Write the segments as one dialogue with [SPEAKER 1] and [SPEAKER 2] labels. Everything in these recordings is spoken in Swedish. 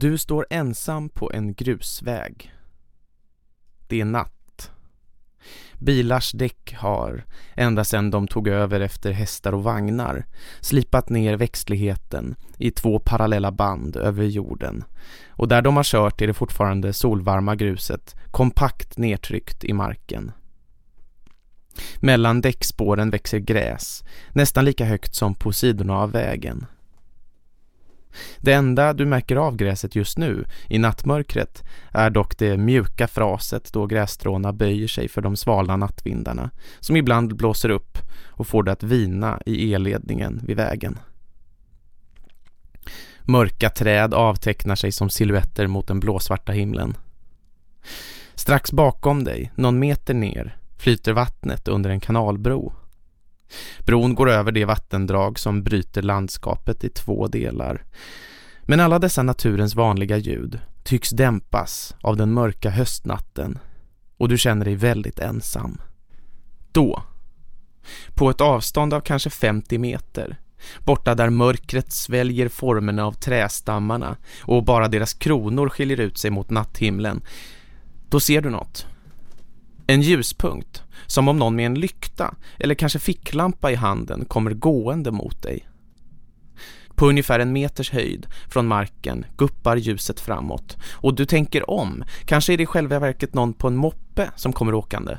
[SPEAKER 1] Du står ensam på en grusväg. Det är natt. Bilars däck har, ända sedan de tog över efter hästar och vagnar, slipat ner växtligheten i två parallella band över jorden. Och där de har kört är det fortfarande solvarma gruset, kompakt nedtryckt i marken. Mellan däckspåren växer gräs, nästan lika högt som på sidorna av vägen. Det enda du märker av gräset just nu i nattmörkret är dock det mjuka fraset då grässtråna böjer sig för de svala nattvindarna som ibland blåser upp och får det att vina i elledningen vid vägen. Mörka träd avtecknar sig som silhuetter mot den blåsvarta himlen. Strax bakom dig, någon meter ner, flyter vattnet under en kanalbro. Bron går över det vattendrag som bryter landskapet i två delar. Men alla dessa naturens vanliga ljud tycks dämpas av den mörka höstnatten och du känner dig väldigt ensam. Då, på ett avstånd av kanske 50 meter, borta där mörkret sväljer formerna av trästammarna och bara deras kronor skiljer ut sig mot natthimlen, då ser du något. En ljuspunkt, som om någon med en lykta eller kanske ficklampa i handen kommer gående mot dig. På ungefär en meters höjd från marken guppar ljuset framåt och du tänker om, kanske är det i själva verket någon på en moppe som kommer åkande.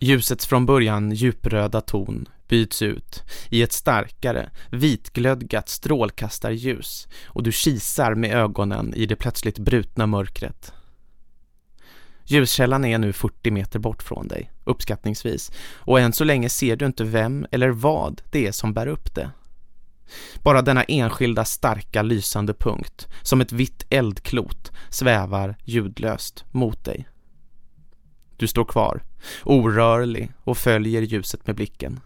[SPEAKER 1] Ljusets från början djupröda ton byts ut i ett starkare, vitglödgat strålkastarljus och du kisar med ögonen i det plötsligt brutna mörkret. Ljuskällan är nu 40 meter bort från dig, uppskattningsvis, och än så länge ser du inte vem eller vad det är som bär upp det. Bara denna enskilda starka lysande punkt, som ett vitt eldklot, svävar ljudlöst mot dig. Du står kvar, orörlig och följer ljuset med blicken.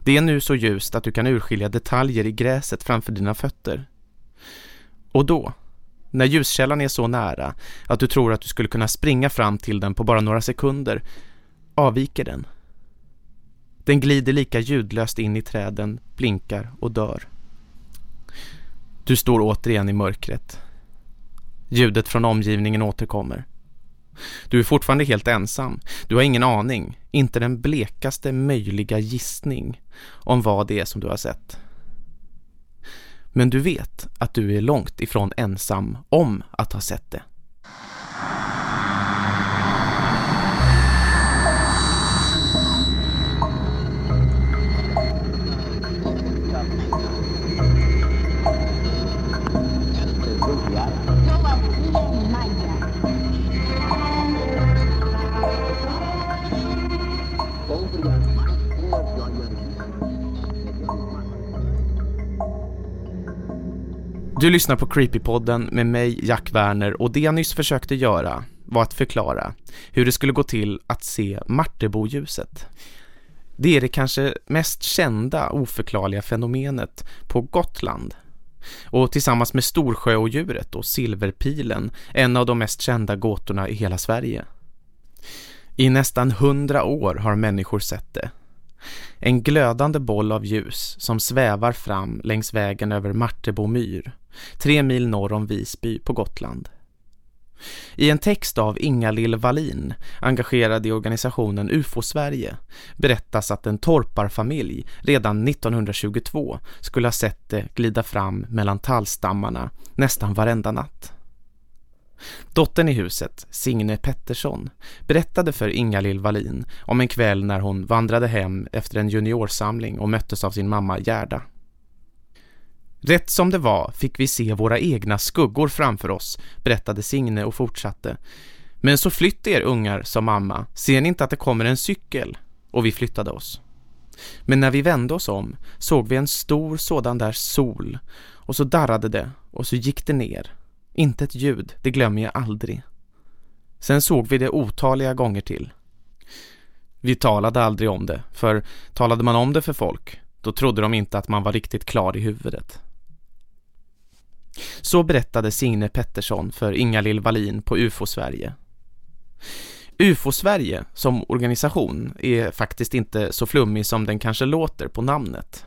[SPEAKER 1] Det är nu så ljust att du kan urskilja detaljer i gräset framför dina fötter. Och då, när ljuskällan är så nära att du tror att du skulle kunna springa fram till den på bara några sekunder, avviker den. Den glider lika ljudlöst in i träden, blinkar och dör. Du står återigen i mörkret. Ljudet från omgivningen återkommer. Du är fortfarande helt ensam. Du har ingen aning, inte den blekaste möjliga gissning om vad det är som du har sett. Men du vet att du är långt ifrån ensam om att ha sett det. Du lyssnar på Creepypodden med mig, Jack Werner, och det jag nyss försökte göra var att förklara hur det skulle gå till att se Marteboljuset. Det är det kanske mest kända oförklarliga fenomenet på Gotland. Och tillsammans med Storsjöodjuret och Silverpilen en av de mest kända gåtorna i hela Sverige. I nästan hundra år har människor sett det. En glödande boll av ljus som svävar fram längs vägen över Martebo myr tre mil norr om Visby på Gotland. I en text av Inga-Lill Wallin, engagerad i organisationen UFO Sverige, berättas att en torparfamilj redan 1922 skulle ha sett det glida fram mellan tallstammarna nästan varenda natt. Dottern i huset, Signe Pettersson, berättade för Inga-Lill Wallin om en kväll när hon vandrade hem efter en juniorsamling och möttes av sin mamma Gerda. Rätt som det var fick vi se våra egna skuggor framför oss, berättade Signe och fortsatte. Men så flytt er ungar, sa mamma. Ser ni inte att det kommer en cykel? Och vi flyttade oss. Men när vi vände oss om såg vi en stor sådan där sol och så darrade det och så gick det ner. Inte ett ljud, det glömmer jag aldrig. Sen såg vi det otaliga gånger till. Vi talade aldrig om det, för talade man om det för folk, då trodde de inte att man var riktigt klar i huvudet. Så berättade Signe Pettersson för Inga-Lill Wallin på UFO Sverige. UFO Sverige som organisation är faktiskt inte så flummig som den kanske låter på namnet.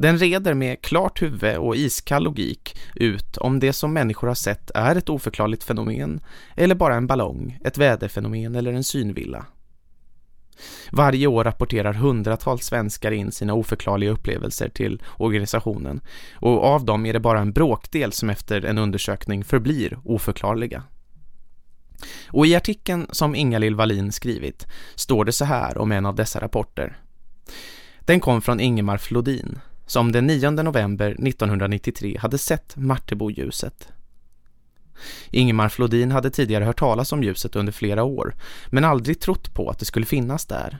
[SPEAKER 1] Den reder med klart huvud och iskall logik ut om det som människor har sett är ett oförklarligt fenomen eller bara en ballong, ett väderfenomen eller en synvilla. Varje år rapporterar hundratals svenskar in sina oförklarliga upplevelser till organisationen och av dem är det bara en bråkdel som efter en undersökning förblir oförklarliga. Och i artikeln som Inga-Lill Wallin skrivit står det så här om en av dessa rapporter. Den kom från Ingemar Flodin som den 9 november 1993 hade sett Martebo-ljuset. Ingemar Flodin hade tidigare hört talas om ljuset under flera år men aldrig trott på att det skulle finnas där.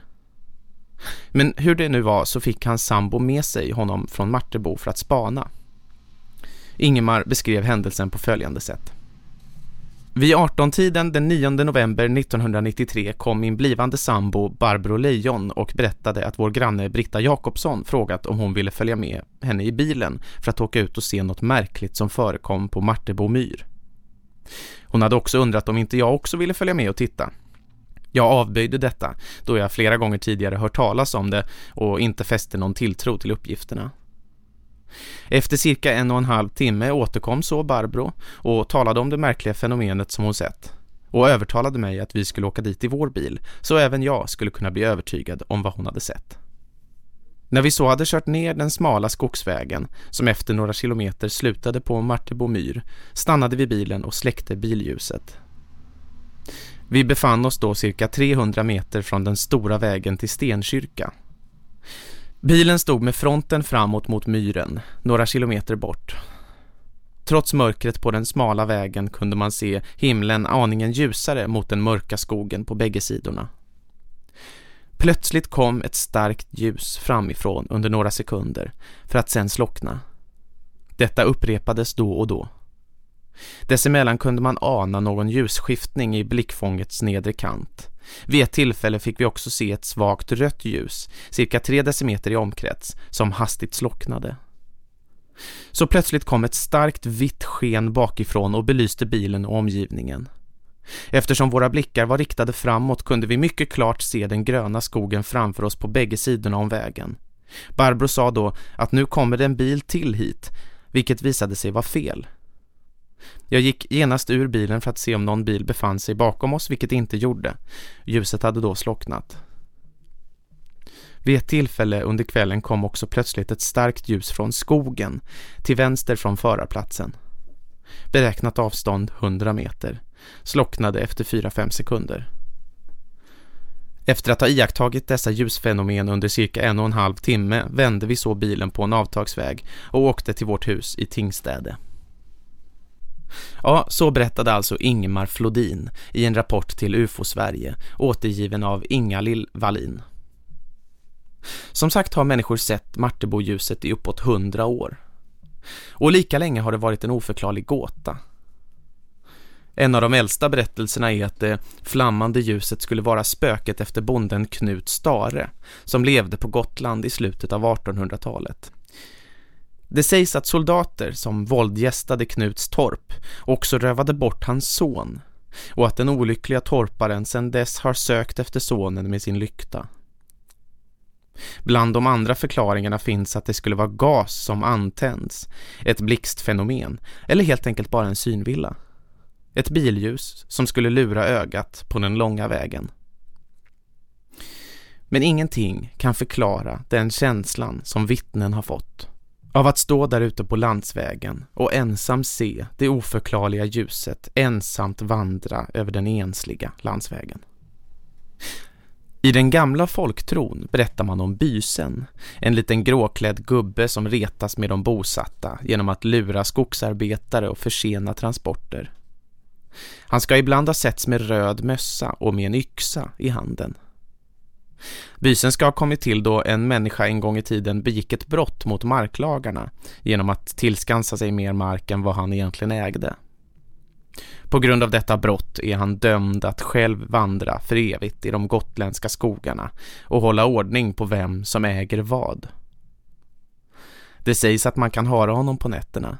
[SPEAKER 1] Men hur det nu var så fick hans sambo med sig honom från Martebo för att spana. Ingemar beskrev händelsen på följande sätt. Vid 18-tiden den 9 november 1993 kom min blivande sambo Barbro Lejon och berättade att vår granne Britta Jakobsson frågat om hon ville följa med henne i bilen för att åka ut och se något märkligt som förekom på Martebo myr. Hon hade också undrat om inte jag också ville följa med och titta. Jag avböjde detta då jag flera gånger tidigare hört talas om det och inte fäste någon tilltro till uppgifterna. Efter cirka en och en halv timme återkom så Barbro och talade om det märkliga fenomenet som hon sett och övertalade mig att vi skulle åka dit i vår bil så även jag skulle kunna bli övertygad om vad hon hade sett. När vi så hade kört ner den smala skogsvägen som efter några kilometer slutade på Martebo myr stannade vi bilen och släckte billjuset. Vi befann oss då cirka 300 meter från den stora vägen till Stenkyrka. Bilen stod med fronten framåt mot myren, några kilometer bort. Trots mörkret på den smala vägen kunde man se himlen aningen ljusare mot den mörka skogen på bägge sidorna. Plötsligt kom ett starkt ljus framifrån under några sekunder för att sen slockna. Detta upprepades då och då. Dessemellan kunde man ana någon ljusskiftning i blickfångets nedre kant. Vid ett tillfälle fick vi också se ett svagt rött ljus, cirka tre decimeter i omkrets, som hastigt slocknade. Så plötsligt kom ett starkt vitt sken bakifrån och belyste bilen och omgivningen. Eftersom våra blickar var riktade framåt kunde vi mycket klart se den gröna skogen framför oss på bägge sidorna om vägen. Barbro sa då att nu kommer det en bil till hit, vilket visade sig vara fel. Jag gick genast ur bilen för att se om någon bil befann sig bakom oss, vilket inte gjorde. Ljuset hade då slocknat. Vid ett tillfälle under kvällen kom också plötsligt ett starkt ljus från skogen till vänster från förarplatsen. Beräknat avstånd 100 meter. Slocknade efter 4-5 sekunder. Efter att ha iakttagit dessa ljusfenomen under cirka en och en halv timme vände vi så bilen på en avtagsväg och åkte till vårt hus i Tingstäde. Ja, så berättade alltså Ingemar Flodin i en rapport till UFO Sverige, återgiven av Inga Lill Wallin. Som sagt har människor sett Martebo-ljuset i uppåt hundra år. Och lika länge har det varit en oförklarlig gåta. En av de äldsta berättelserna är att det flammande ljuset skulle vara spöket efter bonden Knut Stare som levde på Gotland i slutet av 1800-talet. Det sägs att soldater som våldgästade Knuts torp också rövade bort hans son och att den olyckliga torparen sedan dess har sökt efter sonen med sin lykta. Bland de andra förklaringarna finns att det skulle vara gas som antänds, ett blixtfenomen eller helt enkelt bara en synvilla. Ett billjus som skulle lura ögat på den långa vägen. Men ingenting kan förklara den känslan som vittnen har fått av att stå där ute på landsvägen och ensam se det oförklarliga ljuset ensamt vandra över den ensliga landsvägen. I den gamla folktron berättar man om bysen, en liten gråklädd gubbe som retas med de bosatta genom att lura skogsarbetare och försena transporter. Han ska ibland ha setts med röd mössa och med en yxa i handen. Bysen ska ha kommit till då en människa en gång i tiden begick ett brott mot marklagarna genom att tillskansa sig mer mark än vad han egentligen ägde. På grund av detta brott är han dömd att själv vandra för evigt i de gotländska skogarna och hålla ordning på vem som äger vad. Det sägs att man kan höra honom på nätterna,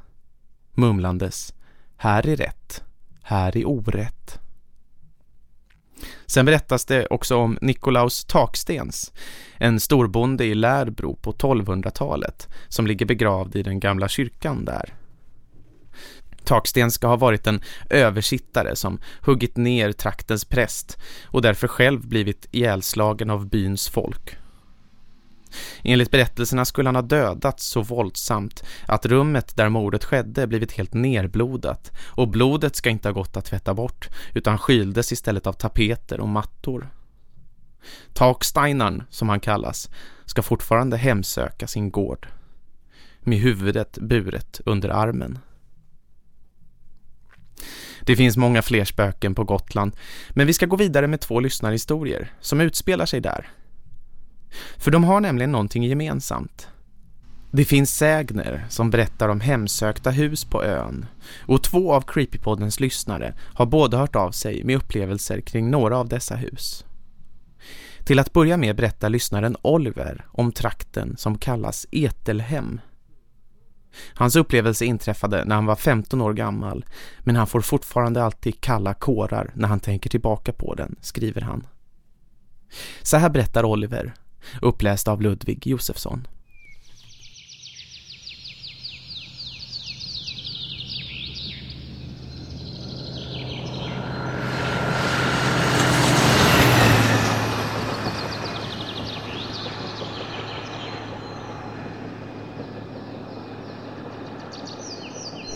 [SPEAKER 1] mumlandes, här är rätt, här är orätt. Sen berättas det också om Nikolaus Takstens, en storbonde i Lärbro på 1200-talet som ligger begravd i den gamla kyrkan där. Taksten ska ha varit en översittare som huggit ner traktens präst och därför själv blivit ihjälslagen av byns folk. Enligt berättelserna skulle han ha dödats så våldsamt att rummet där mordet skedde blivit helt nerblodat och blodet ska inte ha gått att tvätta bort utan skyldes istället av tapeter och mattor. Taksteinarn, som han kallas, ska fortfarande hemsöka sin gård med huvudet buret under armen. Det finns många fler spöken på Gotland, men vi ska gå vidare med två lyssnarhistorier som utspelar sig där. För de har nämligen någonting gemensamt. Det finns sägner som berättar om hemsökta hus på ön och två av Creepypoddens lyssnare har båda hört av sig med upplevelser kring några av dessa hus. Till att börja med berättar lyssnaren Oliver om trakten som kallas Etelhem. Hans upplevelse inträffade när han var 15 år gammal men han får fortfarande alltid kalla kårar när han tänker tillbaka på den, skriver han. Så här berättar Oliver uppläst av Ludvig Josefsson.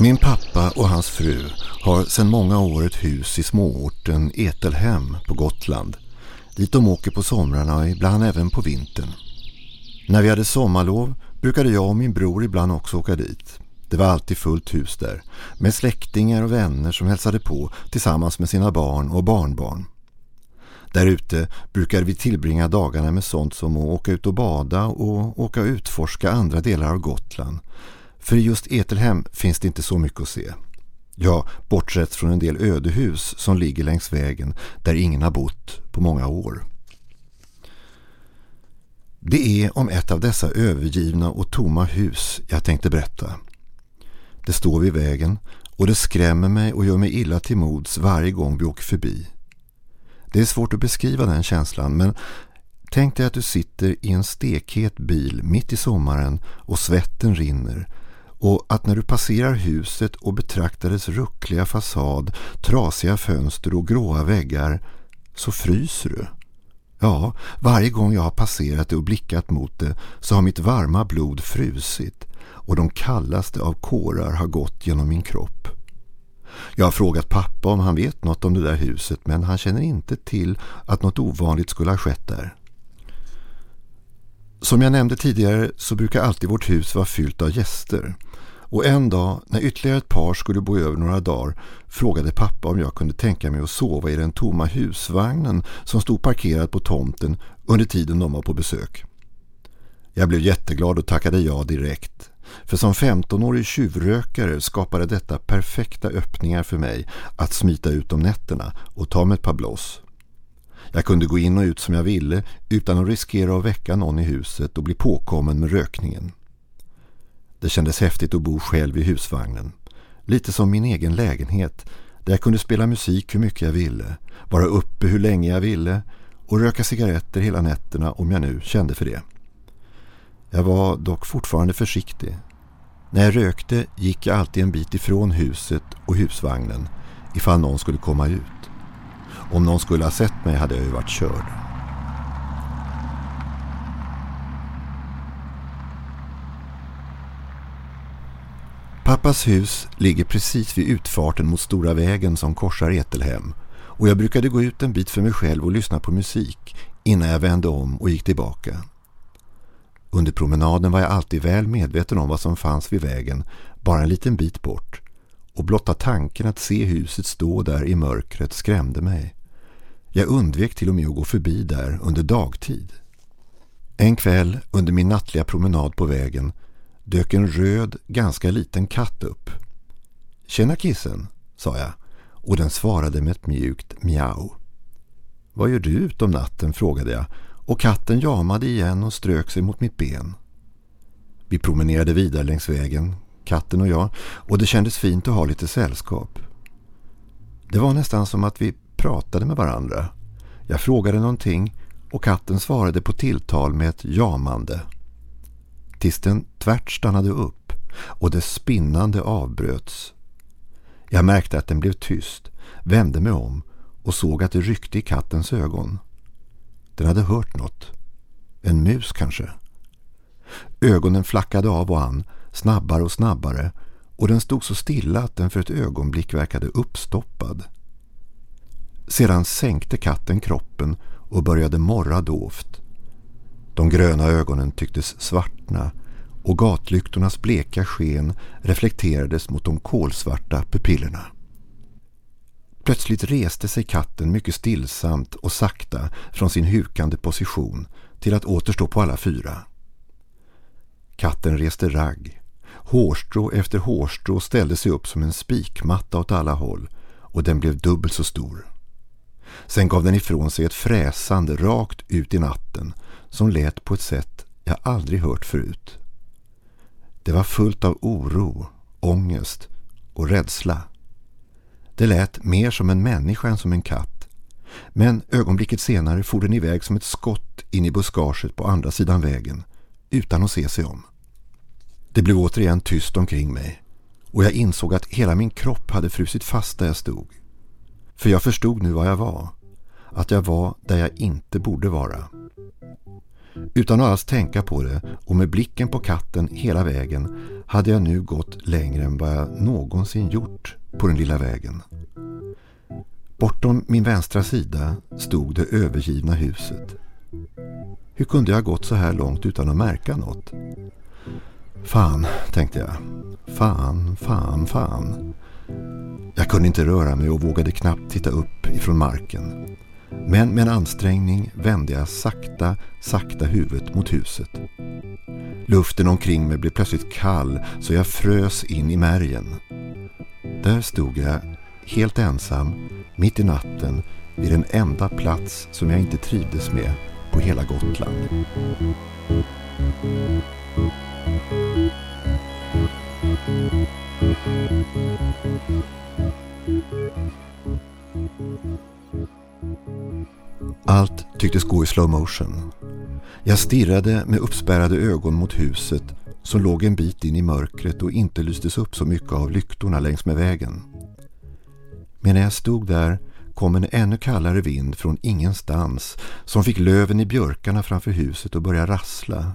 [SPEAKER 2] Min pappa och hans fru har sedan många år ett hus i småorten Etelhem på Gotland dit de åker på somrarna och ibland även på vintern. När vi hade sommarlov brukade jag och min bror ibland också åka dit. Det var alltid fullt hus där, med släktingar och vänner som hälsade på tillsammans med sina barn och barnbarn. Där ute brukade vi tillbringa dagarna med sånt som att åka ut och bada och åka och utforska andra delar av Gotland. För i just Etelhem finns det inte så mycket att se. Ja, bortsett från en del ödehus som ligger längs vägen där ingen har bott på många år. Det är om ett av dessa övergivna och tomma hus jag tänkte berätta. Det står vid vägen och det skrämmer mig och gör mig illa till mods varje gång vi åker förbi. Det är svårt att beskriva den känslan men tänk dig att du sitter i en stekhet bil mitt i sommaren och svetten rinner och att när du passerar huset och betraktar dess ruckliga fasad, trasiga fönster och gråa väggar så fryser du. Ja, varje gång jag har passerat det och blickat mot det så har mitt varma blod frusit och de kallaste av kårar har gått genom min kropp. Jag har frågat pappa om han vet något om det där huset men han känner inte till att något ovanligt skulle ha skett där. Som jag nämnde tidigare så brukar alltid vårt hus vara fyllt av gäster. Och en dag när ytterligare ett par skulle bo över några dagar frågade pappa om jag kunde tänka mig att sova i den tomma husvagnen som stod parkerad på tomten under tiden de var på besök. Jag blev jätteglad och tackade ja direkt. För som 15-årig tjuvrökare skapade detta perfekta öppningar för mig att smita ut om nätterna och ta mig ett par blås. Jag kunde gå in och ut som jag ville utan att riskera att väcka någon i huset och bli påkommen med rökningen. Det kändes häftigt att bo själv i husvagnen. Lite som min egen lägenhet där jag kunde spela musik hur mycket jag ville, vara uppe hur länge jag ville och röka cigaretter hela nätterna om jag nu kände för det. Jag var dock fortfarande försiktig. När jag rökte gick jag alltid en bit ifrån huset och husvagnen ifall någon skulle komma ut. Om någon skulle ha sett mig hade jag ju varit körd. Pappas hus ligger precis vid utfarten mot stora vägen som korsar Etelhem och jag brukade gå ut en bit för mig själv och lyssna på musik innan jag vände om och gick tillbaka. Under promenaden var jag alltid väl medveten om vad som fanns vid vägen, bara en liten bit bort. Och blotta tanken att se huset stå där i mörkret skrämde mig. Jag undvek till och med att gå förbi där under dagtid. En kväll under min nattliga promenad på vägen dök en röd, ganska liten katt upp. Tjena kissen, sa jag och den svarade med ett mjukt miau. Vad gör du ut om natten, frågade jag och katten jamade igen och strök sig mot mitt ben. Vi promenerade vidare längs vägen, katten och jag, och det kändes fint att ha lite sällskap. Det var nästan som att vi pratade med varandra. Jag frågade någonting och katten svarade på tilltal med ett jamande. Tills den tvärt stannade upp och dess spinnande avbröts. Jag märkte att den blev tyst, vände mig om och såg att det ryckte i kattens ögon. Den hade hört något. En mus kanske. Ögonen flackade av och an, snabbare och snabbare och den stod så stilla att den för ett ögonblick verkade uppstoppad. Sedan sänkte katten kroppen och började morra dovt. De gröna ögonen tycktes svartna och gatlyktornas bleka sken reflekterades mot de kolsvarta pupillerna. Plötsligt reste sig katten mycket stillsamt och sakta från sin hukande position till att återstå på alla fyra. Katten reste ragg. Hårstrå efter hårstrå ställde sig upp som en spikmatta åt alla håll och den blev dubbelt så stor. Sen gav den ifrån sig ett fräsande rakt ut i natten som lät på ett sätt jag aldrig hört förut. Det var fullt av oro, ångest och rädsla. Det lät mer som en människa än som en katt. Men ögonblicket senare for den iväg som ett skott in i buskaget på andra sidan vägen, utan att se sig om. Det blev återigen tyst omkring mig och jag insåg att hela min kropp hade frusit fast där jag stod. För jag förstod nu vad jag var. Att jag var där jag inte borde vara. Utan att alls tänka på det och med blicken på katten hela vägen hade jag nu gått längre än vad jag någonsin gjort på den lilla vägen. Bortom min vänstra sida stod det övergivna huset. Hur kunde jag ha gått så här långt utan att märka något? Fan, tänkte jag. Fan, fan, fan. Jag kunde inte röra mig och vågade knappt titta upp ifrån marken. Men med en ansträngning vände jag sakta, sakta huvudet mot huset. Luften omkring mig blev plötsligt kall så jag frös in i märgen. Där stod jag helt ensam, mitt i natten, vid den enda plats som jag inte trivdes med på hela Gotland. Allt tycktes gå i slow motion. Jag stirrade med uppspärrade ögon mot huset som låg en bit in i mörkret och inte lystes upp så mycket av lyktorna längs med vägen. Men när jag stod där kom en ännu kallare vind från ingenstans som fick löven i björkarna framför huset att börja rassla.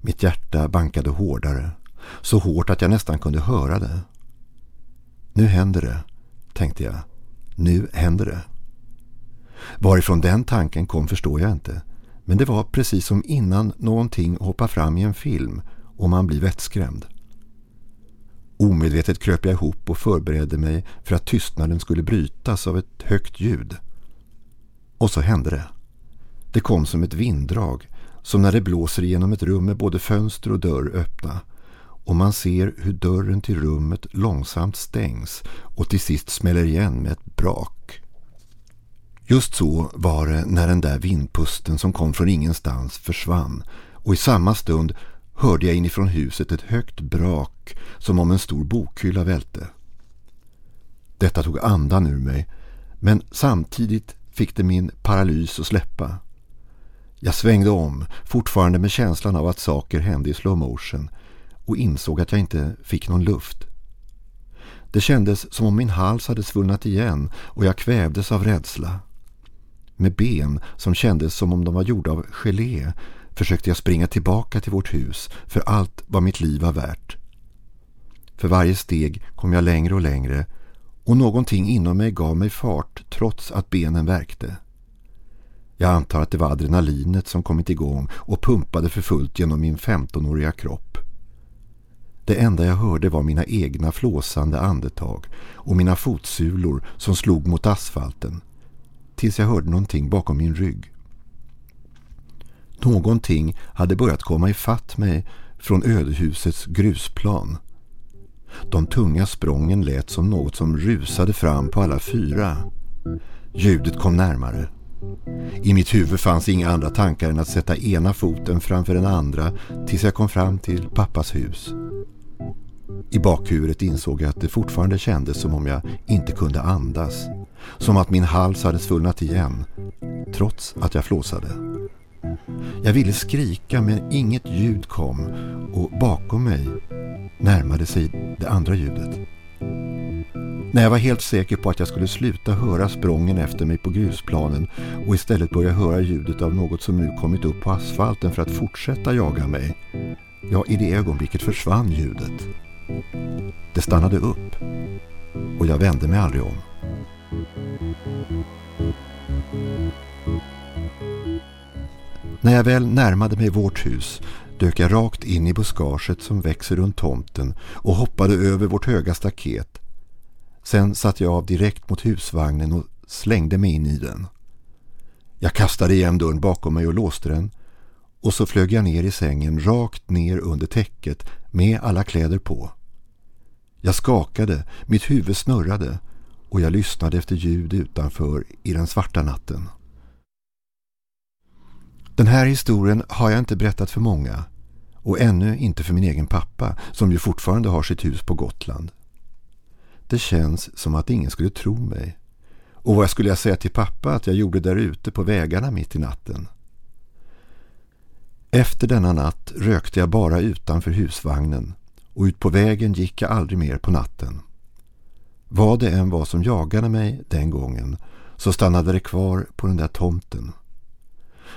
[SPEAKER 2] Mitt hjärta bankade hårdare, så hårt att jag nästan kunde höra det. Nu händer det, tänkte jag. Nu händer det. Varifrån den tanken kom förstår jag inte. Men det var precis som innan någonting hoppar fram i en film och man blir vettskrämd. Omedvetet kröp jag ihop och förberedde mig för att tystnaden skulle brytas av ett högt ljud. Och så hände det. Det kom som ett vinddrag, som när det blåser igenom ett rum med både fönster och dörr öppna. Och man ser hur dörren till rummet långsamt stängs och till sist smäller igen med ett brak. Just så var det när den där vindpusten som kom från ingenstans försvann och i samma stund hörde jag inifrån huset ett högt brak som om en stor bokhylla välte. Detta tog andan ur mig men samtidigt fick det min paralys att släppa. Jag svängde om, fortfarande med känslan av att saker hände i slow motion och insåg att jag inte fick någon luft. Det kändes som om min hals hade svullnat igen och jag kvävdes av rädsla. Med ben som kändes som om de var gjorda av gelé försökte jag springa tillbaka till vårt hus för allt vad mitt liv var värt. För varje steg kom jag längre och längre och någonting inom mig gav mig fart trots att benen verkte. Jag antar att det var adrenalinet som kommit igång och pumpade för fullt genom min 15-åriga kropp. Det enda jag hörde var mina egna flåsande andetag och mina fotsulor som slog mot asfalten tills jag hörde någonting bakom min rygg. Någonting hade börjat komma i fatt mig från ödehusets grusplan. De tunga sprången lät som något som rusade fram på alla fyra. Ljudet kom närmare. I mitt huvud fanns inga andra tankar än att sätta ena foten framför den andra tills jag kom fram till pappas hus. I bakhuvudet insåg jag att det fortfarande kändes som om jag inte kunde andas som att min hals hade svullnat igen, trots att jag flåsade. Jag ville skrika men inget ljud kom och bakom mig närmade sig det andra ljudet. När jag var helt säker på att jag skulle sluta höra sprången efter mig på grusplanen och istället börja höra ljudet av något som nu kommit upp på asfalten för att fortsätta jaga mig. Ja, i det ögonblicket försvann ljudet. Det stannade upp och jag vände mig aldrig om. När jag väl närmade mig vårt hus dök jag rakt in i buskaget som växer runt tomten och hoppade över vårt höga staket. Sen satte jag av direkt mot husvagnen och slängde mig in i den. Jag kastade igen dörren bakom mig och låste den och så flög jag ner i sängen rakt ner under täcket med alla kläder på. Jag skakade, mitt huvud snurrade och jag lyssnade efter ljud utanför i den svarta natten. Den här historien har jag inte berättat för många och ännu inte för min egen pappa som ju fortfarande har sitt hus på Gotland. Det känns som att ingen skulle tro mig. Och vad skulle jag säga till pappa att jag gjorde där ute på vägarna mitt i natten? Efter denna natt rökte jag bara utanför husvagnen och ut på vägen gick jag aldrig mer på natten. Vad det än var som jagade mig den gången så stannade det kvar på den där tomten.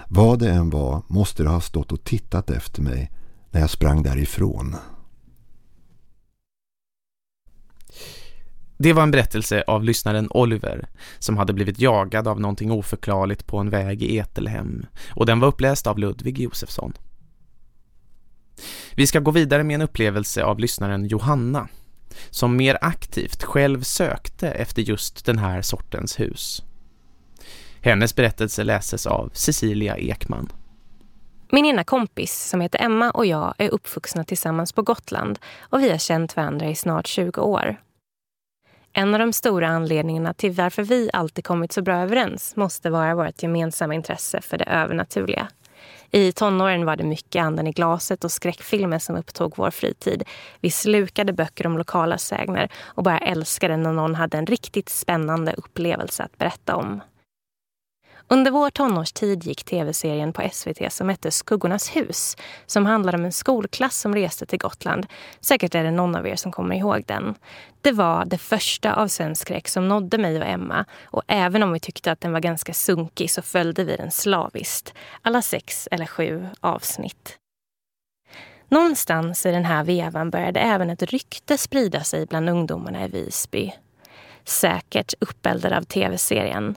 [SPEAKER 2] Vad det än var måste det ha stått och tittat efter mig när jag sprang därifrån.
[SPEAKER 1] Det var en berättelse av lyssnaren Oliver som hade blivit jagad av någonting oförklarligt på en väg i Etelhem och den var uppläst av Ludvig Josefsson. Vi ska gå vidare med en upplevelse av lyssnaren Johanna som mer aktivt själv sökte efter just den här sortens hus. Hennes berättelse läses av Cecilia Ekman.
[SPEAKER 3] Min ena kompis som heter Emma och jag är uppvuxna tillsammans på Gotland och vi har känt varandra i snart 20 år. En av de stora anledningarna till varför vi alltid kommit så bra överens måste vara vårt gemensamma intresse för det övernaturliga. I tonåren var det mycket anden i glaset och skräckfilmer som upptog vår fritid. Vi slukade böcker om lokala sägner och bara älskade när någon hade en riktigt spännande upplevelse att berätta om. Under vår tonårstid gick tv-serien på SVT som hette Skuggornas hus som handlade om en skolklass som reste till Gotland. Säkert är det någon av er som kommer ihåg den. Det var det första av svensk skräck som nådde mig och Emma och även om vi tyckte att den var ganska sunkig så följde vi den slaviskt. Alla sex eller sju avsnitt. Någonstans i den här vevan började även ett rykte sprida sig bland ungdomarna i Visby. Säkert uppeldad av tv-serien.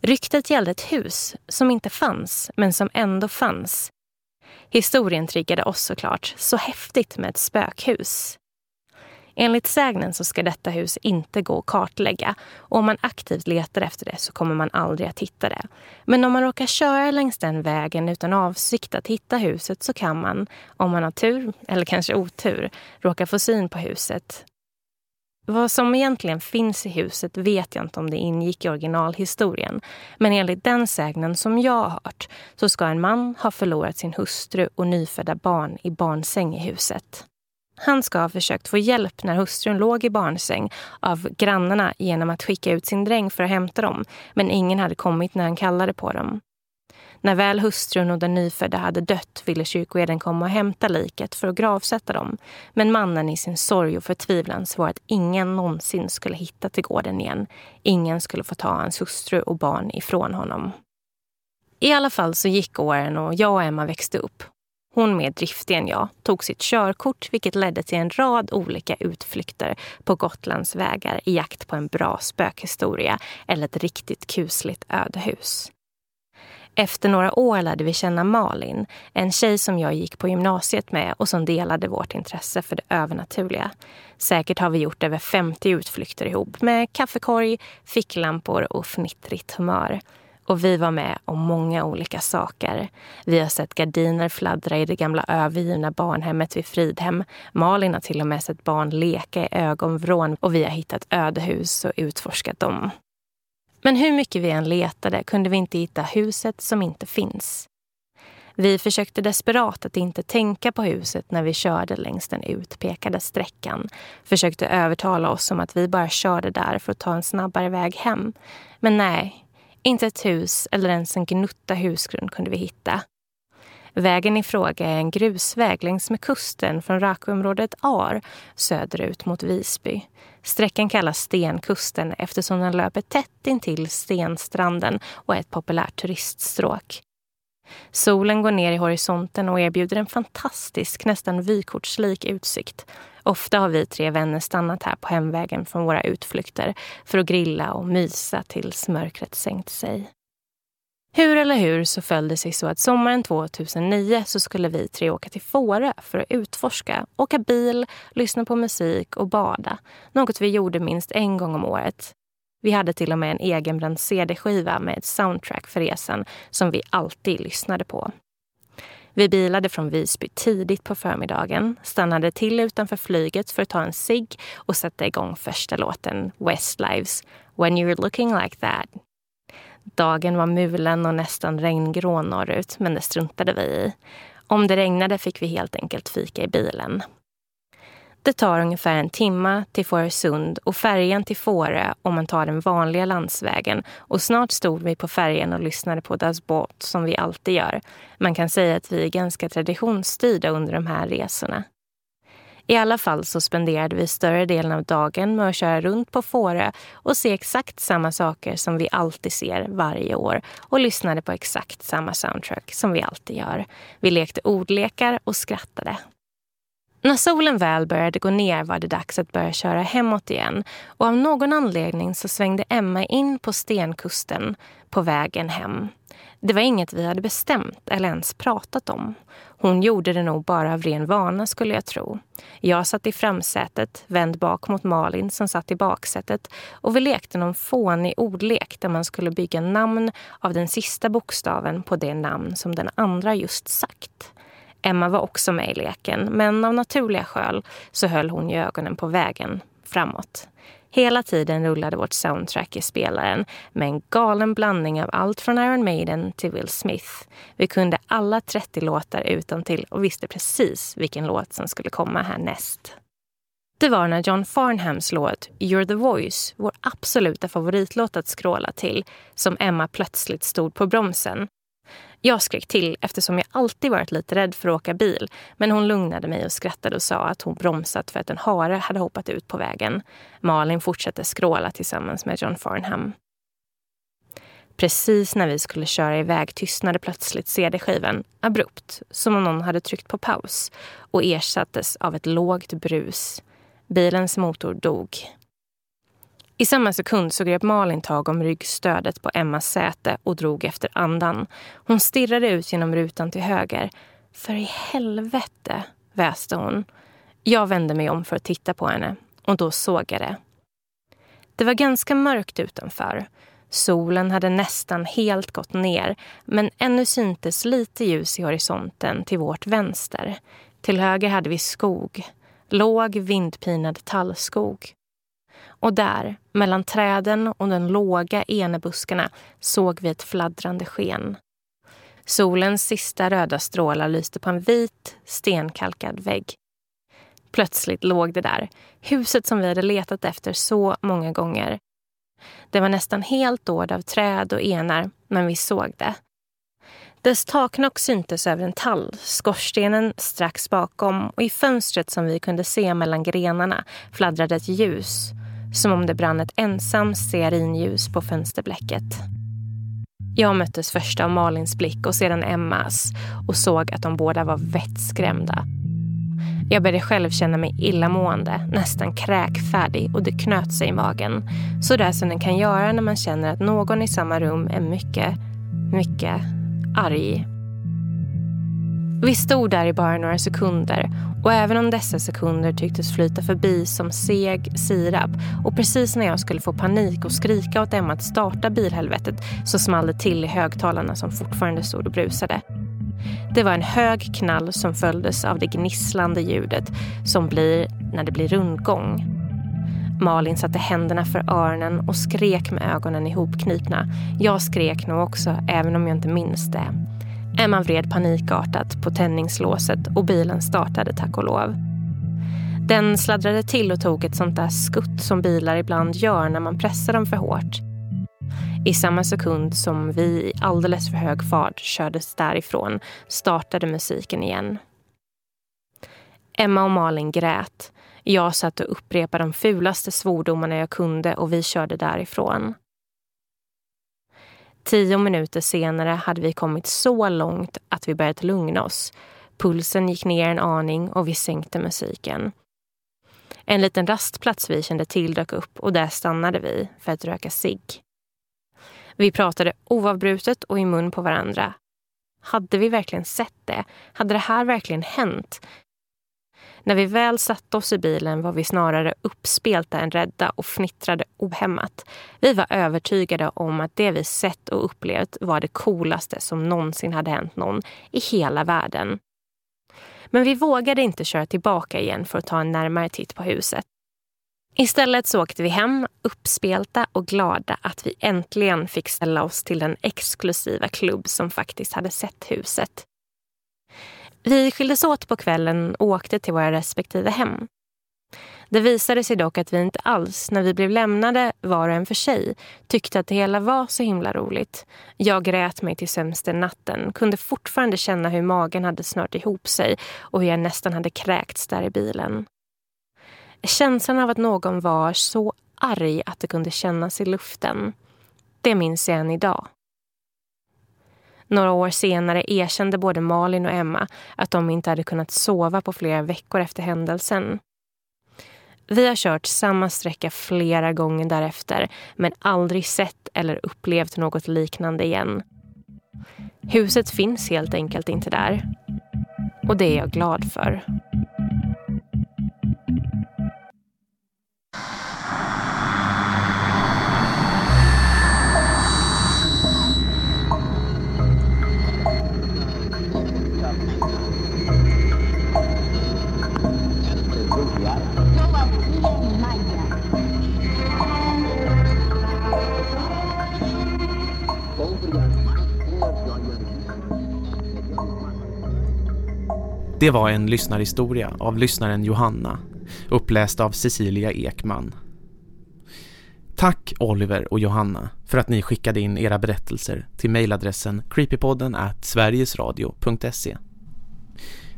[SPEAKER 3] Ryktet gällde ett hus som inte fanns, men som ändå fanns. Historien triggade oss såklart. Så häftigt med ett spökhus. Enligt sägnen så ska detta hus inte gå att kartlägga och om man aktivt letar efter det så kommer man aldrig att hitta det. Men om man råkar köra längs den vägen utan avsikt att hitta huset så kan man, om man har tur eller kanske otur, råka få syn på huset. Vad som egentligen finns i huset vet jag inte om det ingick i originalhistorien. Men enligt den sägnen som jag har hört så ska en man ha förlorat sin hustru och nyfödda barn i barnsäng i huset. Han ska ha försökt få hjälp när hustrun låg i barnsäng av grannarna genom att skicka ut sin dräng för att hämta dem. Men ingen hade kommit när han kallade på dem. När väl hustrun och den nyfödda hade dött ville kyrkoherden komma och hämta liket för att gravsätta dem. Men mannen i sin sorg och förtvivlan svarade att ingen någonsin skulle hitta till gården igen. Ingen skulle få ta hans hustru och barn ifrån honom. I alla fall så gick åren och jag och Emma växte upp. Hon mer driftig än jag tog sitt körkort vilket ledde till en rad olika utflykter på Gotlands vägar i jakt på en bra spökhistoria eller ett riktigt kusligt ödehus. Efter några år lärde vi känna Malin, en tjej som jag gick på gymnasiet med och som delade vårt intresse för det övernaturliga. Säkert har vi gjort över 50 utflykter ihop med kaffekorg, ficklampor och fnittrigt humör. Och vi var med om många olika saker. Vi har sett gardiner fladdra i det gamla övergivna barnhemmet vid Fridhem. Malin har till och med sett barn leka i ögonvrån och vi har hittat ödehus och utforskat dem. Men hur mycket vi än letade kunde vi inte hitta huset som inte finns. Vi försökte desperat att inte tänka på huset när vi körde längs den utpekade sträckan. Försökte övertala oss om att vi bara körde där för att ta en snabbare väg hem. Men nej, inte ett hus eller ens en gnutta husgrund kunde vi hitta. Vägen i fråga är en grusväg längs med kusten från Rakoområdet Ar söderut mot Visby. Sträckan kallas Stenkusten eftersom den löper tätt intill Stenstranden och är ett populärt turiststråk. Solen går ner i horisonten och erbjuder en fantastisk, nästan vykortslik utsikt. Ofta har vi tre vänner stannat här på hemvägen från våra utflykter för att grilla och mysa tills mörkret sänkt sig. Hur eller hur så föll det sig så att sommaren 2009 så skulle vi tre åka till Fårö för att utforska, åka bil, lyssna på musik och bada. Något vi gjorde minst en gång om året. Vi hade till och med en egenbränd CD-skiva med ett soundtrack för resan som vi alltid lyssnade på. Vi bilade från Visby tidigt på förmiddagen, stannade till utanför flyget för att ta en cigg och sätta igång första låten, Westlives, When you're looking like that. Dagen var mulen och nästan regngrå norrut, men det struntade vi i. Om det regnade fick vi helt enkelt fika i bilen. Det tar ungefär en timme till Fårösund och färjan till Fårö om man tar den vanliga landsvägen. Och snart stod vi på färjan och lyssnade på Das Boot som vi alltid gör. Man kan säga att vi är ganska traditionsstyrda under de här resorna. I alla fall så spenderade vi större delen av dagen med att köra runt på Fårö och se exakt samma saker som vi alltid ser varje år och lyssnade på exakt samma soundtrack som vi alltid gör. Vi lekte ordlekar och skrattade. När solen väl började gå ner var det dags att börja köra hemåt igen och av någon anledning så svängde Emma in på stenkusten på vägen hem. Det var inget vi hade bestämt eller ens pratat om. Hon gjorde det nog bara av ren vana skulle jag tro. Jag satt i framsätet, vänd bak mot Malin som satt i baksätet och vi lekte någon fånig ordlek där man skulle bygga namn av den sista bokstaven på det namn som den andra just sagt. Emma var också med i leken, men av naturliga skäl så höll hon ju ögonen på vägen framåt. Hela tiden rullade vårt soundtrack i spelaren med en galen blandning av allt från Iron Maiden till Will Smith. Vi kunde alla 30 låtar utan till och visste precis vilken låt som skulle komma härnäst. Det var när John Farnhams låt You're the voice, vår absoluta favoritlåt att skråla till, som Emma plötsligt stod på bromsen jag skrek till eftersom jag alltid varit lite rädd för att åka bil. Men hon lugnade mig och skrattade och sa att hon bromsat för att en hare hade hoppat ut på vägen. Malin fortsatte skråla tillsammans med John Farnham. Precis när vi skulle köra iväg tystnade plötsligt CD-skivan abrupt, som om någon hade tryckt på paus och ersattes av ett lågt brus. Bilens motor dog. I samma sekund så grep Malin tag om ryggstödet på Emmas säte och drog efter andan. Hon stirrade ut genom rutan till höger. För i helvete, väste hon. Jag vände mig om för att titta på henne och då såg jag det. Det var ganska mörkt utanför. Solen hade nästan helt gått ner men ännu syntes lite ljus i horisonten till vårt vänster. Till höger hade vi skog. Låg vindpinad tallskog. Och där, mellan träden och de låga enebuskarna, såg vi ett fladdrande sken. Solens sista röda strålar lyste på en vit, stenkalkad vägg. Plötsligt låg det där, huset som vi hade letat efter så många gånger. Det var nästan helt dold av träd och enar, men vi såg det. Dess taknock syntes över en tall, skorstenen strax bakom och i fönstret som vi kunde se mellan grenarna fladdrade ett ljus som om det brann ett ensamt stearinljus på fönsterblecket. Jag möttes först av Malins blick och sedan Emmas och såg att de båda var vettskrämda. Jag började själv känna mig illamående, nästan kräkfärdig och det knöt sig i magen. Så där som den kan göra när man känner att någon i samma rum är mycket, mycket arg. Vi stod där i bara några sekunder och även om dessa sekunder tycktes flyta förbi som seg sirap och precis när jag skulle få panik och skrika åt Emma att starta bilhelvetet så small det till i högtalarna som fortfarande stod och brusade. Det var en hög knall som följdes av det gnisslande ljudet som blir när det blir rundgång. Malin satte händerna för öronen och skrek med ögonen ihopknipna. Jag skrek nog också, även om jag inte minns det. Emma vred panikartat på tändningslåset och bilen startade tack och lov. Den sladdrade till och tog ett sånt där skutt som bilar ibland gör när man pressar dem för hårt. I samma sekund som vi i alldeles för hög fart kördes därifrån startade musiken igen. Emma och Malin grät. Jag satt och upprepade de fulaste svordomarna jag kunde och vi körde därifrån. Tio minuter senare hade vi kommit så långt att vi började lugna oss. Pulsen gick ner en aning och vi sänkte musiken. En liten rastplats vi kände till dök upp och där stannade vi för att röka cigg. Vi pratade oavbrutet och i mun på varandra. Hade vi verkligen sett det? Hade det här verkligen hänt? När vi väl satte oss i bilen var vi snarare uppspelta än rädda och fnittrade ohämmat. Vi var övertygade om att det vi sett och upplevt var det coolaste som någonsin hade hänt någon i hela världen. Men vi vågade inte köra tillbaka igen för att ta en närmare titt på huset. Istället så åkte vi hem uppspelta och glada att vi äntligen fick ställa oss till den exklusiva klubb som faktiskt hade sett huset. Vi skildes åt på kvällen och åkte till våra respektive hem. Det visade sig dock att vi inte alls, när vi blev lämnade var och en för sig, tyckte att det hela var så himla roligt. Jag grät mig till sömns den natten, kunde fortfarande känna hur magen hade snört ihop sig och hur jag nästan hade kräkts där i bilen. Känslan av att någon var så arg att det kunde kännas i luften, det minns jag än idag. Några år senare erkände både Malin och Emma att de inte hade kunnat sova på flera veckor efter händelsen. Vi har kört samma sträcka flera gånger därefter men aldrig sett eller upplevt något liknande igen. Huset finns helt enkelt inte där. Och det är jag glad för.
[SPEAKER 1] Det var en lyssnarhistoria av lyssnaren Johanna, uppläst av Cecilia Ekman. Tack Oliver och Johanna för att ni skickade in era berättelser till mejladressen creepypodden at sverigesradio.se.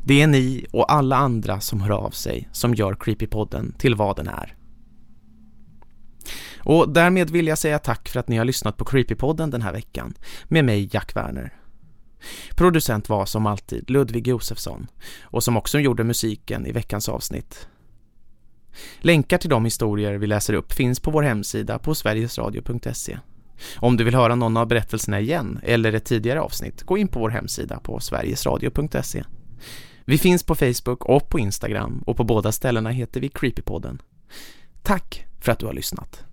[SPEAKER 1] Det är ni och alla andra som hör av sig som gör Creepypodden till vad den är. Och därmed vill jag säga tack för att ni har lyssnat på Creepypodden den här veckan med mig Jack Werner. Producent var som alltid Ludvig Josefsson och som också gjorde musiken i veckans avsnitt. Länkar till de historier vi läser upp finns på vår hemsida på sverigesradio.se. Om du vill höra någon av berättelserna igen eller ett tidigare avsnitt, gå in på vår hemsida på sverigesradio.se. Vi finns på Facebook och på Instagram och på båda ställena heter vi Creepypodden. Tack för att du har lyssnat.